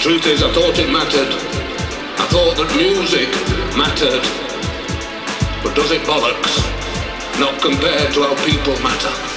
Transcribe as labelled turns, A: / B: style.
A: Truth is, I thought it mattered. I thought that music mattered. But does it bollocks? Not compared to how people matter.